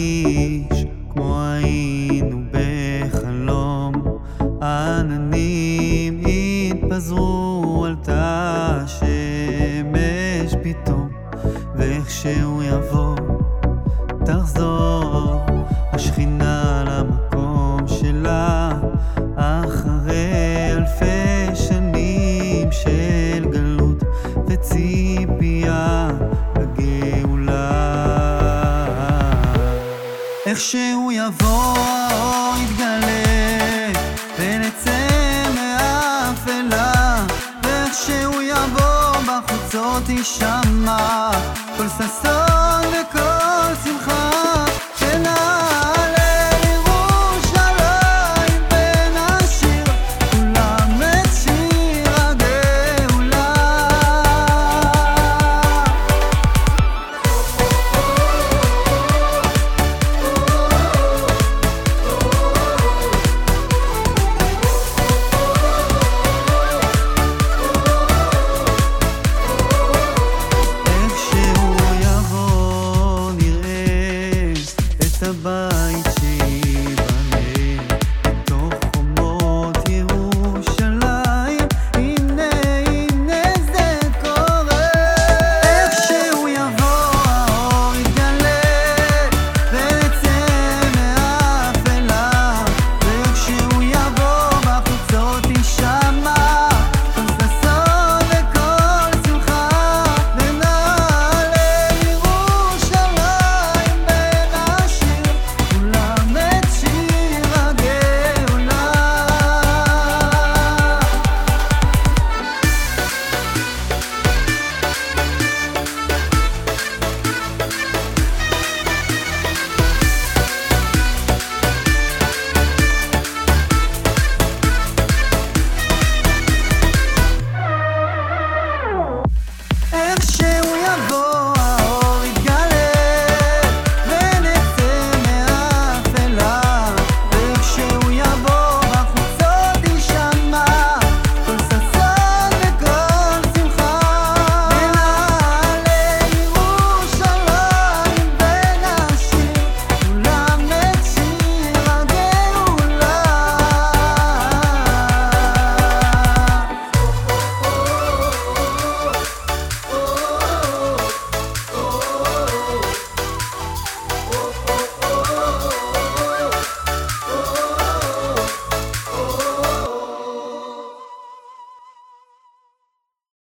נרגיש כמו היינו בחלום. העננים יתפזרו על תא השמש פתאום, ואיך שהוא יבוא, תחזור השכינה איך שהוא יבוא האור יתגלה ונצא מהאפלה ואיך שהוא יבוא בחוצות יישמע כל ששון